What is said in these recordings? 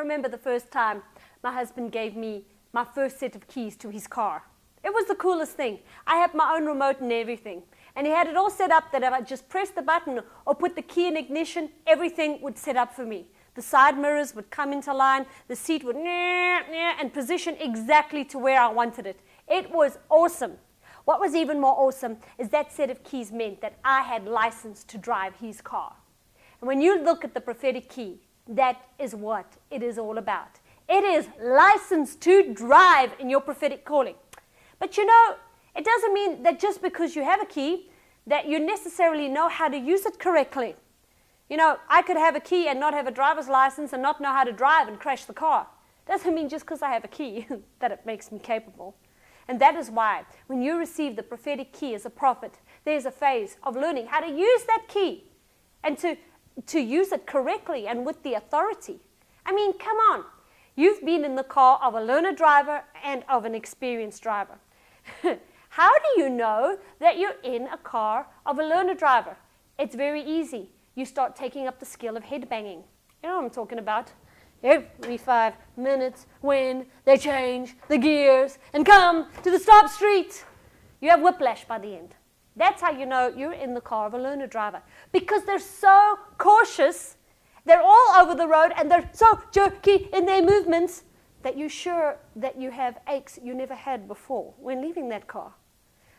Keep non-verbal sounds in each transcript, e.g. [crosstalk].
remember the first time my husband gave me my first set of keys to his car. It was the coolest thing. I had my own remote and everything. And he had it all set up that if I just pressed the button or put the key in ignition, everything would set up for me. The side mirrors would come into line, the seat would and position exactly to where I wanted it. It was awesome. What was even more awesome is that set of keys meant that I had license to drive his car. And when you look at the prophetic key, that is what it is all about. It is license to drive in your prophetic calling. But you know, it doesn't mean that just because you have a key, that you necessarily know how to use it correctly. You know, I could have a key and not have a driver's license and not know how to drive and crash the car. Doesn't mean just because I have a key [laughs] that it makes me capable. And that is why when you receive the prophetic key as a prophet, there's a phase of learning how to use that key and to, to use it correctly and with the authority. I mean, come on. You've been in the car of a learner driver and of an experienced driver. [laughs] How do you know that you're in a car of a learner driver? It's very easy. You start taking up the skill of headbanging. You know what I'm talking about? Every five minutes when they change the gears and come to the stop street, you have whiplash by the end. That's how you know you're in the car of a learner driver. Because they're so cautious, they're all over the road and they're so jerky in their movements that you're sure that you have aches you never had before when leaving that car.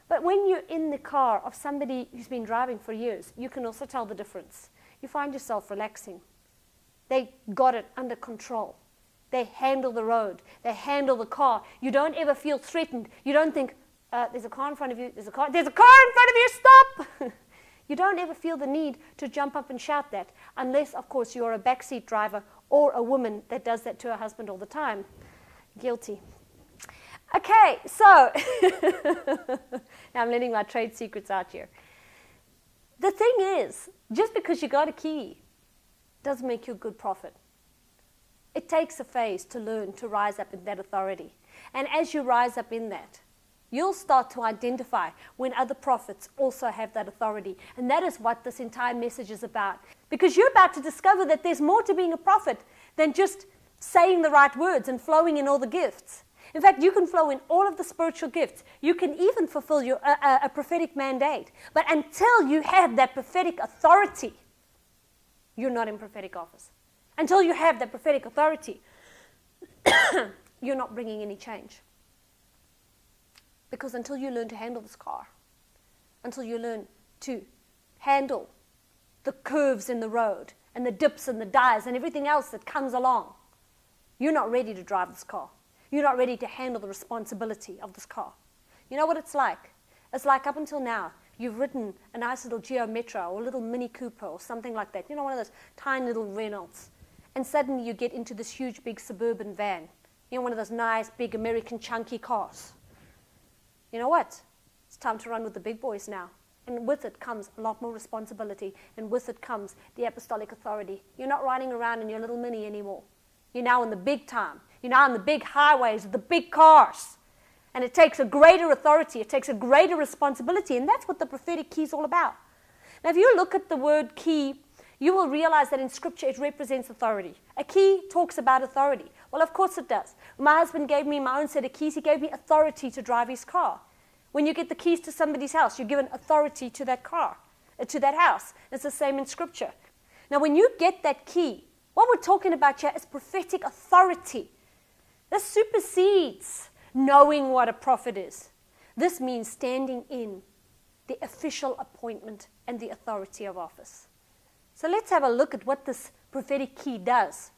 But when you're in the car of somebody who's been driving for years, you can also tell the difference. You find yourself relaxing. They got it under control. They handle the road. They handle the car. You don't ever feel threatened. You don't think, uh, there's a car in front of you, there's a car, there's a car in front of you, stop! [laughs] you don't ever feel the need to jump up and shout that, unless, of course, you're a backseat driver or a woman that does that to her husband all the time. Guilty. Okay, so [laughs] now I'm letting my trade secrets out here. The thing is, just because you got a key doesn't make you a good prophet. It takes a phase to learn to rise up in that authority. And as you rise up in that, you'll start to identify when other prophets also have that authority. And that is what this entire message is about. Because you're about to discover that there's more to being a prophet than just saying the right words and flowing in all the gifts. In fact, you can flow in all of the spiritual gifts. You can even fulfill your, a prophetic mandate. But until you have that prophetic authority, you're not in prophetic office. Until you have that prophetic authority, [coughs] you're not bringing any change. Because until you learn to handle this car, until you learn to handle the curves in the road and the dips and the dives and everything else that comes along, you're not ready to drive this car. You're not ready to handle the responsibility of this car. You know what it's like? It's like up until now, you've ridden a nice little Geo Metro or a little Mini Cooper or something like that. You know, one of those tiny little Renaults. And suddenly you get into this huge, big suburban van. You know, one of those nice, big American chunky cars. You know what? It's time to run with the big boys now. And with it comes a lot more responsibility, and with it comes the apostolic authority. You're not riding around in your little mini anymore. You're now in the big time. You're now on the big highways with the big cars. And it takes a greater authority, it takes a greater responsibility, and that's what the prophetic key is all about. Now, if you look at the word key, you will realize that in Scripture it represents authority. A key talks about authority. Well, of course it does. My husband gave me my own set of keys, he gave me authority to drive his car. When you get the keys to somebody's house, you're given authority to that car, uh, to that house. It's the same in Scripture. Now, when you get that key, what we're talking about here is prophetic authority. This supersedes knowing what a prophet is. This means standing in the official appointment and the authority of office. So let's have a look at what this prophetic key does.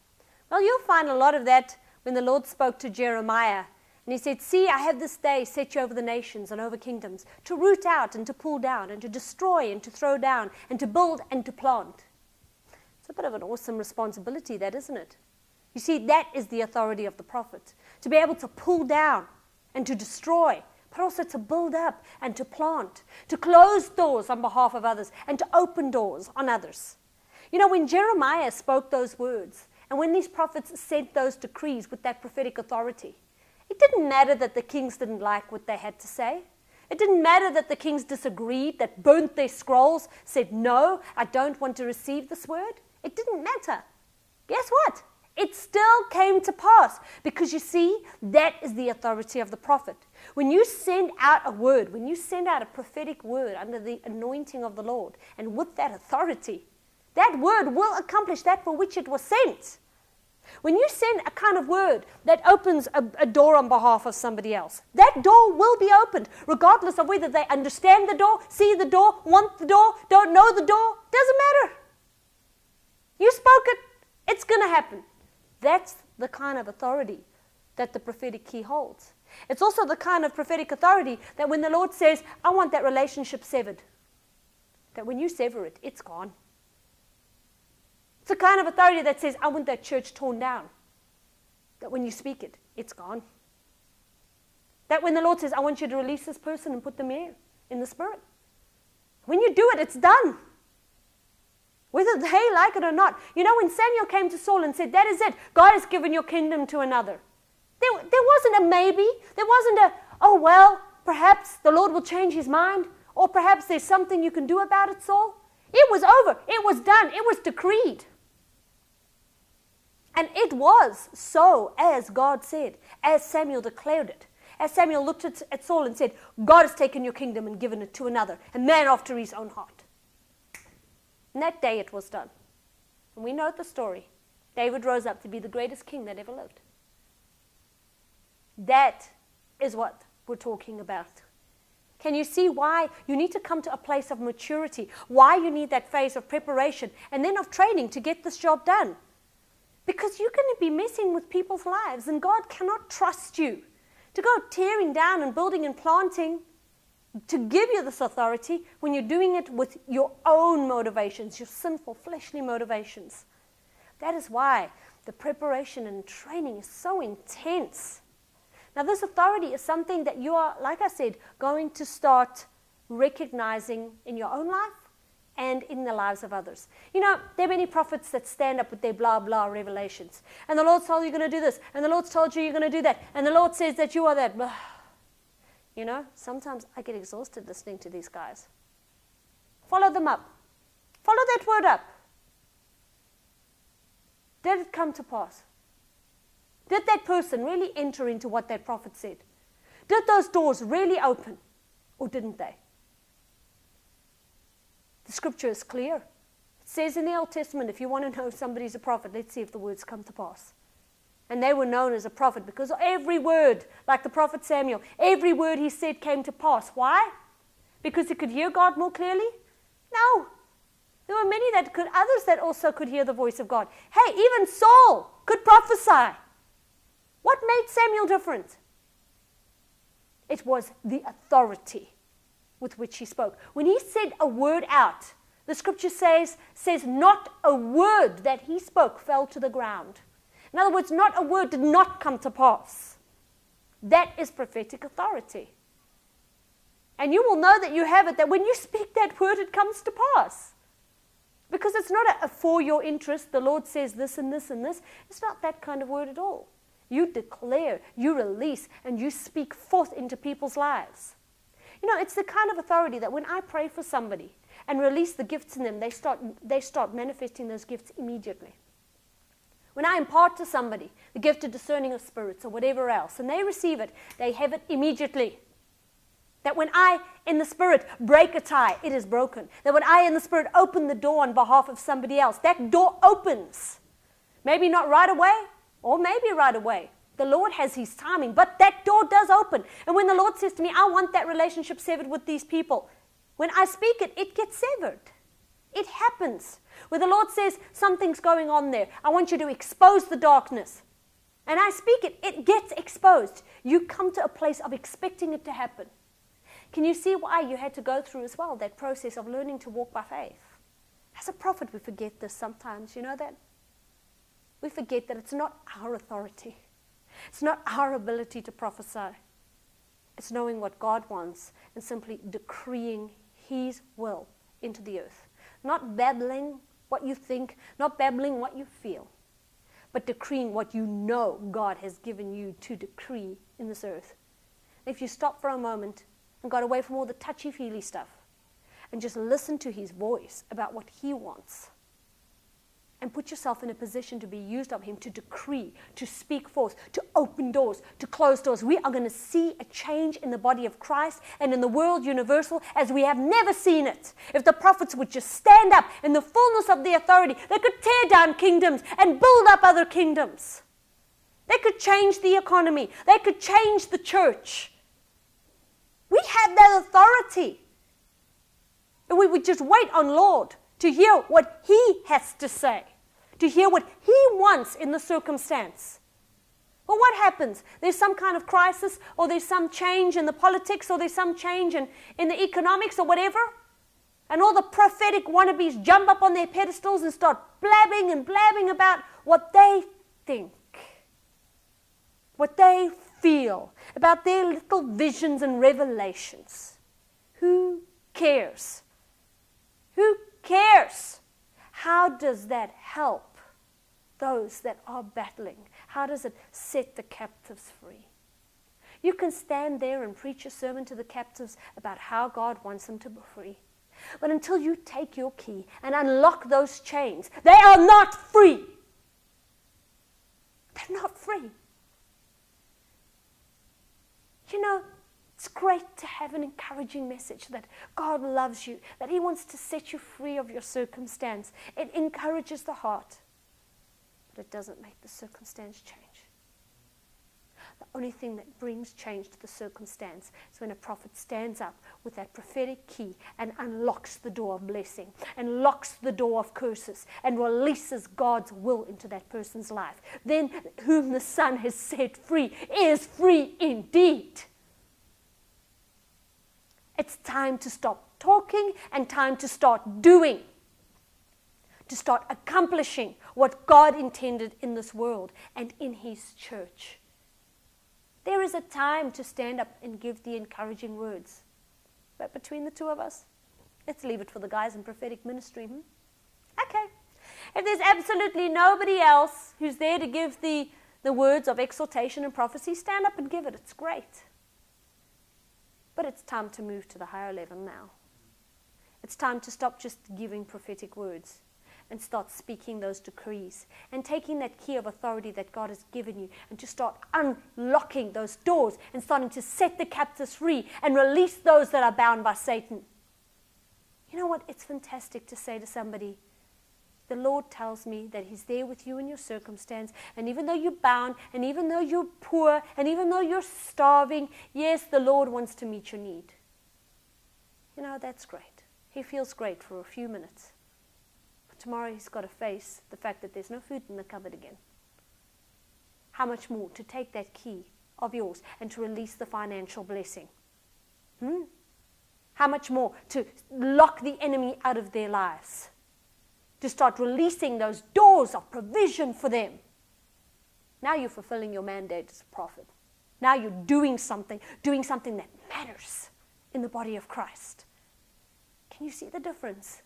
Well, you'll find a lot of that when the Lord spoke to Jeremiah. And he said, See, I have this day set you over the nations and over kingdoms, to root out and to pull down, and to destroy and to throw down, and to build and to plant. It's a bit of an awesome responsibility, that, isn't it? You see, that is the authority of the prophet to be able to pull down and to destroy, but also to build up and to plant, to close doors on behalf of others, and to open doors on others. You know, when Jeremiah spoke those words, and when these prophets sent those decrees with that prophetic authority, it didn't matter that the kings didn't like what they had to say. It didn't matter that the kings disagreed, that burnt their scrolls, said, No, I don't want to receive this word. It didn't matter. Guess what? It still came to pass because you see, that is the authority of the prophet. When you send out a word, when you send out a prophetic word under the anointing of the Lord, and with that authority, that word will accomplish that for which it was sent. When you send a kind of word that opens a, a, door on behalf of somebody else, that door will be opened, regardless of whether they understand the door, see the door, want the door, don't know the door. Doesn't matter. You spoke it, it's going to happen. That's the kind of authority that the prophetic key holds. It's also the kind of prophetic authority that when the Lord says, I want that relationship severed, that when you sever it, it's gone. It's a kind of authority that says, I want that church torn down. That when you speak it, it's gone. That when the Lord says, I want you to release this person and put them here in the Spirit, when you do it, it's done. Whether they like it or not. You know, when Samuel came to Saul and said, That is it, God has given your kingdom to another. There, there wasn't a maybe. There wasn't a, oh, well, perhaps the Lord will change his mind. Or perhaps there's something you can do about it, Saul. It was over. It was done. It was decreed. And it was so as God said, as Samuel declared it. As Samuel looked at, Saul and said, God has taken your kingdom and given it to another, a man after his own heart. And that day it was done. And we know the story. David rose up to be the greatest king that ever lived. That is what we're talking about. Can you see why you need to come to a place of maturity? Why you need that phase of preparation and then of training to get this job done? Because you're going to be messing with people's lives, and God cannot trust you to go tearing down and building and planting to give you this authority when you're doing it with your own motivations, your sinful, fleshly motivations. That is why the preparation and training is so intense. Now, this authority is something that you are, like I said, going to start recognizing in your own life and in the lives of others. You know, there are many prophets that stand up with their blah blah revelations. And the Lord's told you you're going to do this, and the Lord's told you you're going to do that, and the Lord says that you are that. You know, sometimes I get exhausted listening to these guys. Follow them up. Follow that word up. Did it come to pass? Did that person really enter into what that prophet said? Did those doors really open? Or didn't they? The scripture is clear. It says in the Old Testament, if you want to know somebody's a prophet, let's see if the words come to pass. And they were known as a prophet because every word, like the prophet Samuel, every word he said came to pass. Why? Because he could hear God more clearly? No. There were many that could, others that also could hear the voice of God. Hey, even Saul could prophesy. What made Samuel different? It was the authority with which he spoke. When he said a word out, the scripture says, says not a word that he spoke fell to the ground. In other words, not a word did not come to pass. That is prophetic authority. And you will know that you have it, that when you speak that word, it comes to pass. Because it's not a, a for your interest, the Lord says this and this and this. It's not that kind of word at all. You declare, you release, and you speak forth into people's lives. You know, it's the kind of authority that when I pray for somebody and release the gifts in them, they start, they start manifesting those gifts immediately. When I impart to somebody the gift of discerning of spirits or whatever else, and they receive it, they have it immediately. That when I, in the Spirit, break a tie, it is broken. That when I, in the Spirit, open the door on behalf of somebody else, that door opens. Maybe not right away, or maybe right away, the Lord has His timing, but that door does open. And when the Lord says to me, I want that relationship severed with these people, when I speak it, it gets severed. It happens. Where the Lord says, something's going on there, I want you to expose the darkness. And I speak it, it gets exposed. You come to a place of expecting it to happen. Can you see why you had to go through as well that process of learning to walk by faith? As a prophet, we forget this sometimes. You know that? We forget that it's not our authority. It's not our ability to prophesy, it's knowing what God wants and simply decreeing His will into the earth. Not babbling what you think, not babbling what you feel, but decreeing what you know God has given you to decree in this earth. If you stop for a moment and got away from all the touchy feely stuff and just listen to His voice about what He wants and put yourself in a position to be used of Him to decree, to speak forth, to open doors, to close doors. We are going to see a change in the body of Christ and in the world universal as we have never seen it. If the prophets would just stand up in the fullness of the authority, they could tear down kingdoms and build up other kingdoms. They could change the economy, they could change the church. We have that authority. And we would just wait on Lord to hear what He has to say to hear what He wants in the circumstance. Well, what happens? There's some kind of crisis, or there's some change in the politics, or there's some change in, in the economics, or whatever. And all the prophetic wannabes jump up on their pedestals and start blabbing and blabbing about what they think, what they feel, about their little visions and revelations. Who cares? Who cares? How does that help those that are battling? How does it set the captives free? You can stand there and preach a sermon to the captives about how God wants them to be free. But until you take your key and unlock those chains, they are not free. They're not free. You know, it's great to have an encouraging message that God loves you, that He wants to set you free of your circumstance. It encourages the heart, but it doesn't make the circumstance change. The only thing that brings change to the circumstance is when a prophet stands up with that prophetic key and unlocks the door of blessing and locks the door of curses and releases God's will into that person's life. Then, whom the Son has set free is free indeed. It's time to stop talking and time to start doing. To start accomplishing what God intended in this world and in His church. There is a time to stand up and give the encouraging words. But between the two of us, let's leave it for the guys in prophetic ministry. Hmm? Okay. If there's absolutely nobody else who's there to give the, the words of exhortation and prophecy, stand up and give it. It's great. But it's time to move to the higher level now. It's time to stop just giving prophetic words and start speaking those decrees and taking that key of authority that God has given you and to start unlocking those doors and starting to set the captives free and release those that are bound by Satan. You know what? It's fantastic to say to somebody, the Lord tells me that He's there with you in your circumstance. And even though you're bound, and even though you're poor, and even though you're starving, yes, the Lord wants to meet your need. You know, that's great. He feels great for a few minutes. Tomorrow He's got to face the fact that there's no food in the cupboard again. How much more to take that key of yours and to release the financial blessing? Hmm? How much more to lock the enemy out of their lives? to start releasing those doors of provision for them. Now you're fulfilling your mandate as a prophet. Now you're doing something, doing something that matters in the body of Christ. Can you see the difference?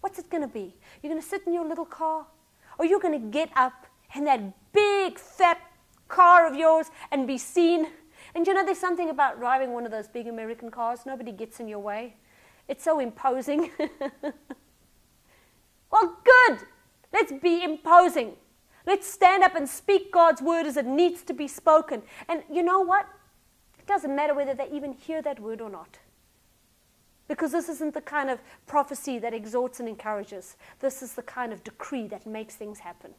What's it going to be? You're going to sit in your little car, or you're going to get up in that big, fat car of yours and be seen. And you know, there's something about driving one of those big American cars, nobody gets in your way. It's so imposing. [laughs] Well, good. Let's be imposing. Let's stand up and speak God's word as it needs to be spoken. And you know what? It doesn't matter whether they even hear that word or not. Because this isn't the kind of prophecy that exhorts and encourages. This is the kind of decree that makes things happen.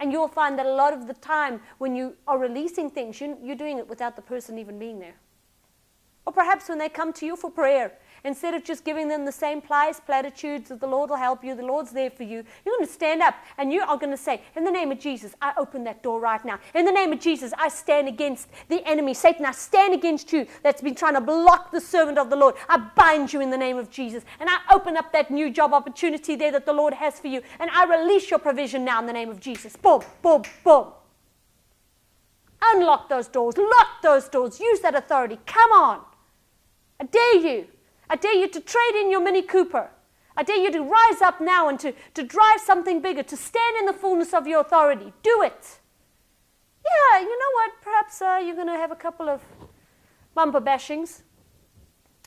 And you'll find that a lot of the time when you are releasing things, you're doing it without the person even being there. Or perhaps when they come to you for prayer Instead of just giving them the same plies, platitudes that the Lord will help you, the Lord's there for you, you're going to stand up and you are going to say, In the name of Jesus, I open that door right now. In the name of Jesus, I stand against the enemy. Satan, I stand against you that's been trying to block the servant of the Lord. I bind you in the name of Jesus. And I open up that new job opportunity there that the Lord has for you. And I release your provision now in the name of Jesus. Boom, boom, boom. Unlock those doors. Lock those doors. Use that authority. Come on. I dare you. I dare you to trade in your Mini Cooper. I dare you to rise up now and to, to drive something bigger, to stand in the fullness of your authority. Do it. Yeah, you know what? Perhaps uh, you're going to have a couple of bumper bashings.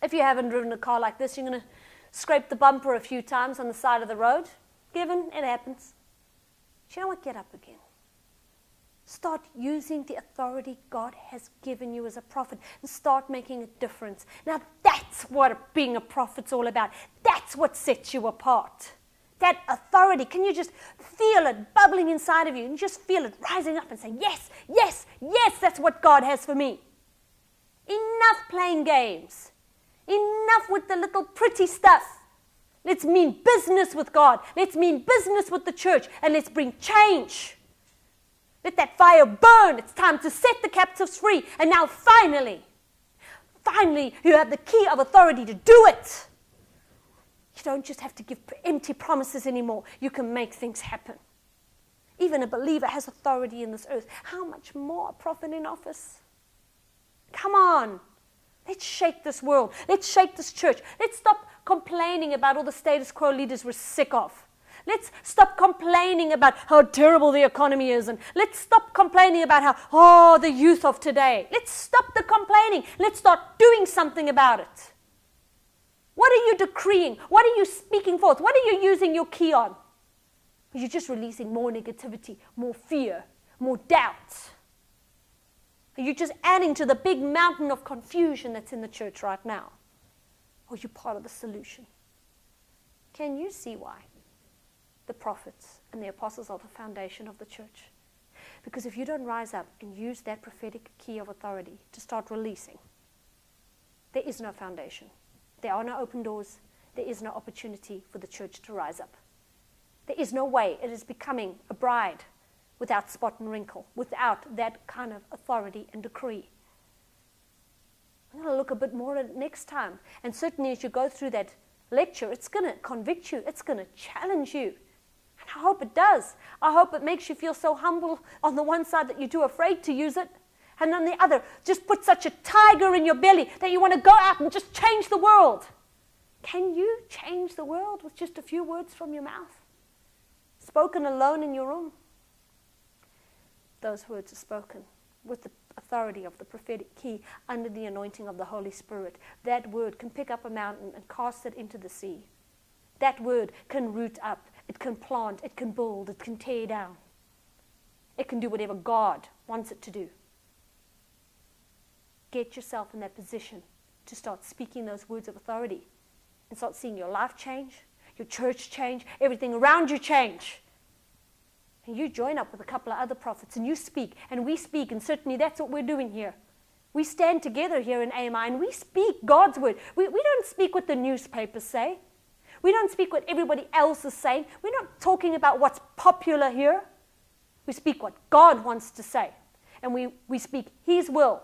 If you haven't driven a car like this, you're going to scrape the bumper a few times on the side of the road. Given, it happens. Do you know what? Get up again. Start using the authority God has given you as a prophet and start making a difference. Now, that's what being a prophet's all about. That's what sets you apart. That authority. Can you just feel it bubbling inside of you and just feel it rising up and say, Yes, yes, yes, that's what God has for me. Enough playing games. Enough with the little pretty stuff. Let's mean business with God. Let's mean business with the church. And let's bring change. Let that fire burn. It's time to set the captives free. And now, finally, finally, you have the key of authority to do it. You don't just have to give empty promises anymore. You can make things happen. Even a believer has authority in this earth. How much more a prophet in office? Come on. Let's shake this world. Let's shake this church. Let's stop complaining about all the status quo leaders we're sick of. Let's stop complaining about how terrible the economy is. And let's stop complaining about how, oh, the youth of today. Let's stop the complaining. Let's start doing something about it. What are you decreeing? What are you speaking forth? What are you using your key on? You're just releasing more negativity, more fear, more doubt. Are you just adding to the big mountain of confusion that's in the church right now? Or are you part of the solution? Can you see why the prophets and the apostles are the foundation of the church? Because if you don't rise up and use that prophetic key of authority to start releasing, there is no foundation. There are no open doors. There is no opportunity for the church to rise up. There is no way it is becoming a bride without spot and wrinkle, without that kind of authority and decree. I'm going to look a bit more at it next time. And certainly as you go through that lecture, it's going to convict you, it's going to challenge you. I hope it does. I hope it makes you feel so humble on the one side that you're too afraid to use it. And on the other, just put such a tiger in your belly that you want to go out and just change the world. Can you change the world with just a few words from your mouth? Spoken alone in your room? those words are spoken with the authority of the prophetic key under the anointing of the Holy Spirit. That word can pick up a mountain and cast it into the sea. That word can root up, it can plant, it can build, it can tear down. It can do whatever God wants it to do. Get yourself in that position to start speaking those words of authority and start seeing your life change, your church change, everything around you change and you join up with a couple of other prophets and you speak and we speak, and certainly that's what we're doing here. We stand together here in AMI and we speak God's word. We, we don't speak what the newspapers say. We don't speak what everybody else is saying. We're not talking about what's popular here. We speak what God wants to say. And we, we speak His will.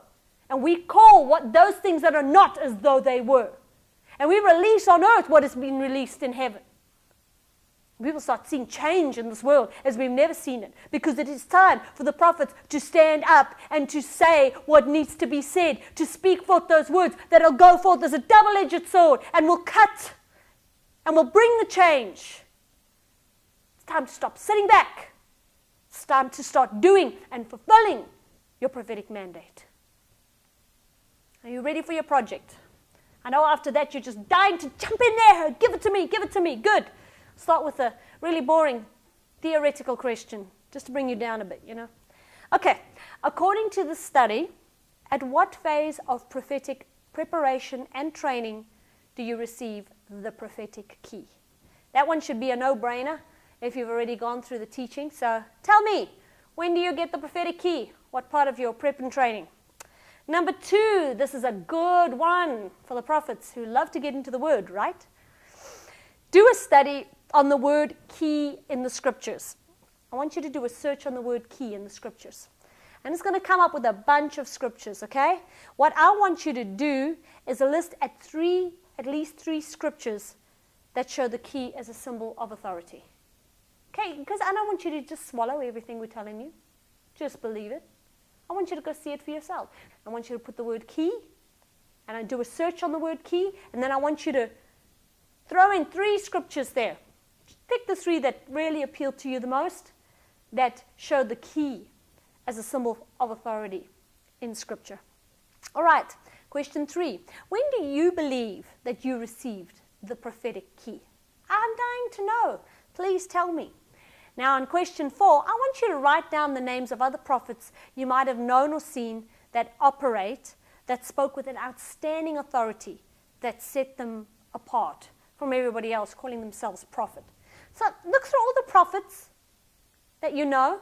And we call what those things that are not as though they were. And we release on earth what has been released in heaven. We will start seeing change in this world as we've never seen it because it is time for the prophets to stand up and to say what needs to be said, to speak forth those words that'll go forth as a double edged sword and will cut and we'll bring the change. It's time to stop sitting back. It's time to start doing and fulfilling your prophetic mandate. Are you ready for your project? I know after that you're just dying to jump in there. Give it to me, give it to me. Good start with a really boring theoretical question, just to bring you down a bit, you know. Okay, according to the study, at what phase of prophetic preparation and training do you receive the prophetic key? That one should be a no brainer if you've already gone through the teaching. So tell me, when do you get the prophetic key? What part of your prep and training? Number two, this is a good one for the prophets who love to get into the word, right? Do a study on the word key in the scriptures. I want you to do a search on the word key in the scriptures. And it's going to come up with a bunch of scriptures, okay? What I want you to do is a list at three, at least three scriptures that show the key as a symbol of authority. Okay, because I don't want you to just swallow everything we're telling you. Just believe it. I want you to go see it for yourself. I want you to put the word key, and I do a search on the word key, and then I want you to throw in three scriptures there Pick the three that really appeal to you the most, that show the key as a symbol of authority in Scripture. All right, question three. When do you believe that you received the prophetic key? I'm dying to know. Please tell me. Now, in question four, I want you to write down the names of other prophets you might have known or seen that operate, that spoke with an outstanding authority that set them apart from everybody else, calling themselves prophet. So look through all the prophets that you know,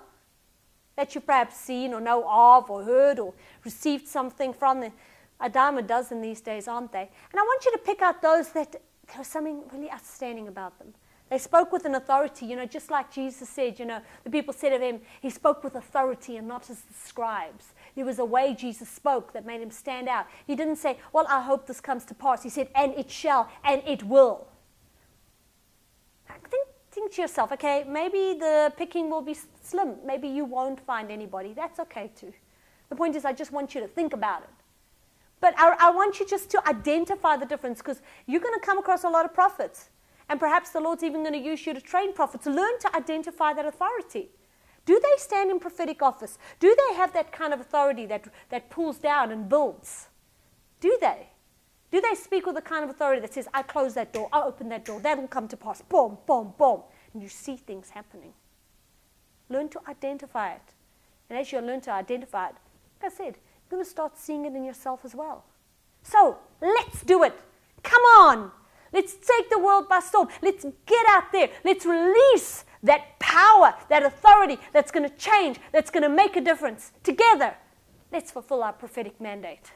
that you've perhaps seen or know of or heard or received something from. Them. A dime a dozen these days, aren't they? And I want you to pick out those that there was something really outstanding about them. They spoke with an authority, you know, just like Jesus said, you know, the people said of him, he spoke with authority and not as the scribes. There was a way Jesus spoke that made him stand out. He didn't say, Well, I hope this comes to pass. He said, And it shall, and it will. Think, think to yourself, okay, maybe the picking will be slim. Maybe you won't find anybody. That's okay too. The point is, I just want you to think about it. But I, I want you just to identify the difference because you're going to come across a lot of prophets. And perhaps the Lord's even going to use you to train prophets. Learn to identify that authority. Do they stand in prophetic office? Do they have that kind of authority that, that pulls down and builds? Do they? Do they speak with the kind of authority that says, I close that door, I open that door, that'll come to pass, boom, boom, boom, and you see things happening? Learn to identify it. And as you learn to identify it, like I said, you're going to start seeing it in yourself as well. So let's do it. Come on. Let's take the world by storm. Let's get out there. Let's release that power, that authority that's going to change, that's going to make a difference. Together, let's fulfill our prophetic mandate.